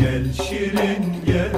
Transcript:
Gel şirin gel